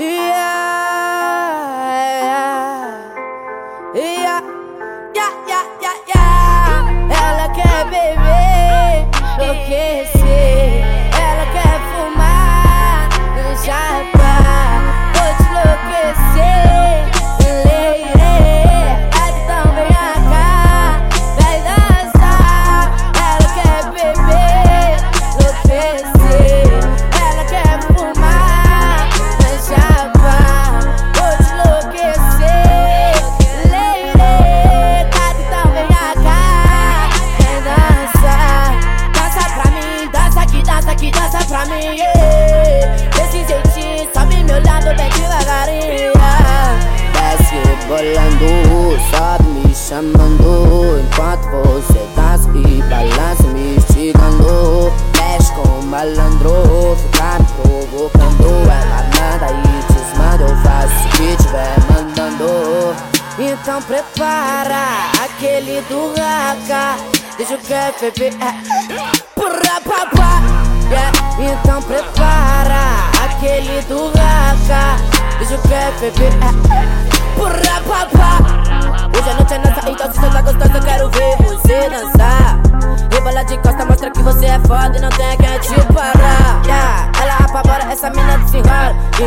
Yeah, yeah, yeah, yeah, yeah. Ela quer beber, enlouquecer. Yeah. Desse jeitinho, só me olhando bem devagarinho. Desce rebolando, sobe me chamando Enquanto você dança e balança me instigando Mexe com o malandro, fica me provocando Ela manda e desmanda, eu faço o que tiver mandando Então prepara aquele do raca Deixa o QFP Porra papá yeah. Então prepara aquele do raca. Deixa o QFP Porra papá. Hoje a noite é nossa, então se você tá gostosa eu quero ver você dançar. Rebola de costa mostra que você é foda e não tem quem te parar. Yeah. Ela apavora, essa mina desenrola. Em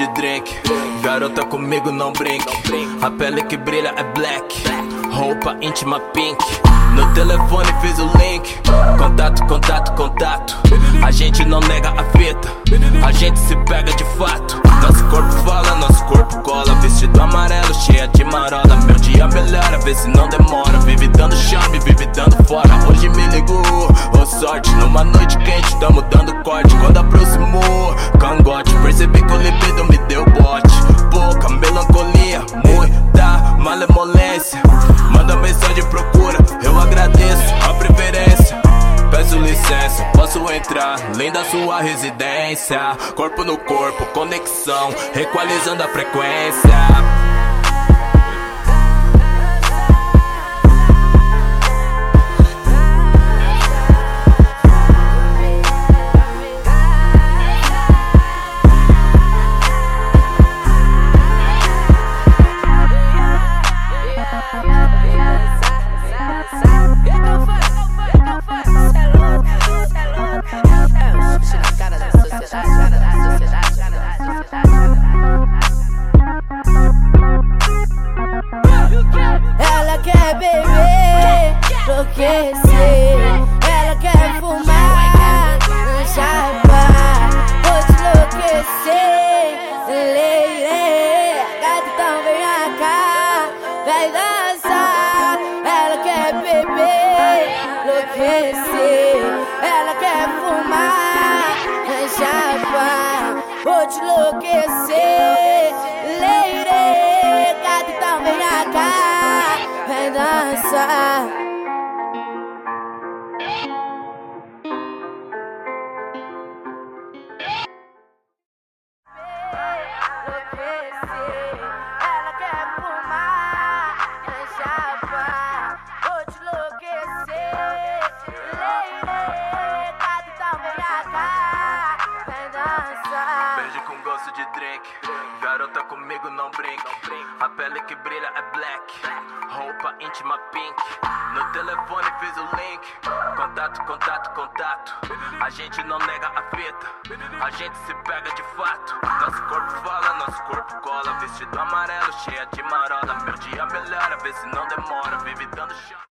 de drink. Garota comigo não brinque. A pele que brilha é black. Roupa íntima pink. No telefone fiz o link. Contato, contato, contato. A gente não nega a fita. A gente se pega de fato. Nosso corpo fala, nosso corpo cola. Vestido amarelo, cheia de marola. Meu dia melhora, vê se não demora. Vive dando charme, vive dando fora. Posso entrar? Linda sua residência. Corpo no corpo, conexão, equalizando a frequência. Vai dançar. Ela quer beber, enlouquecer. Ela quer fumar, chapa. Vou te enlouquecer, leire. Então vem cá, vem dançar. De drink. Garota comigo não brinque. A pele que brilha é black. Roupa íntima pink. No telefone fiz o link. Contato, contato, contato. A gente não nega a fita. A gente se pega de fato. Nosso corpo fala, nosso corpo cola. Vestido amarelo, cheia de marola. Meu dia melhora, vê se não demora. Vive dando chão.